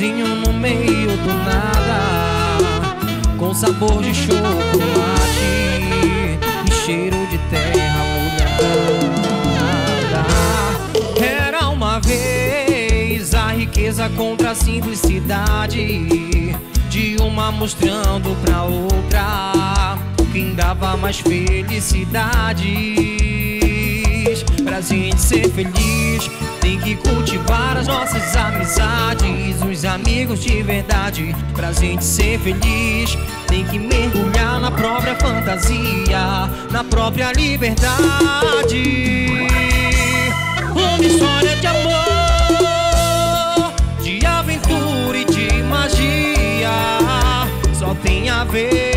sozinho no meio do nada, com sabor de chocolate e cheiro de terra molhada. Era uma vez a riqueza contra a simplicidade de uma mostrando pra outra quem dava mais felicidade. Pra gente ser feliz, tem que cultivar as nossas amizades, os amigos de verdade. Pra gente ser feliz, tem que mergulhar na própria fantasia, na própria liberdade. Uma história de amor, de aventura e de magia. Só tem a ver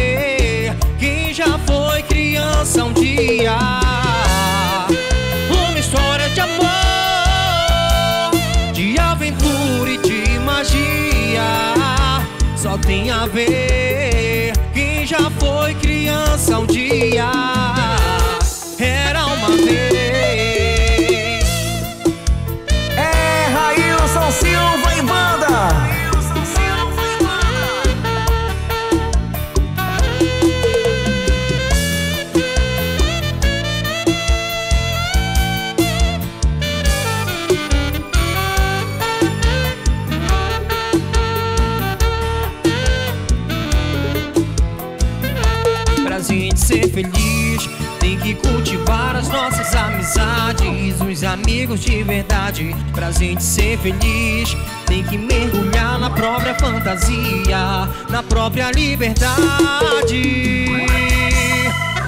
tem a ver ser feliz, tem que cultivar as nossas amizades, os amigos de verdade. Pra gente ser feliz, tem que mergulhar na própria fantasia, na própria liberdade.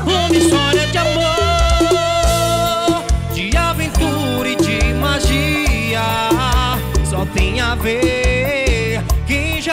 Uma história de amor, de aventura e de magia, só tem a ver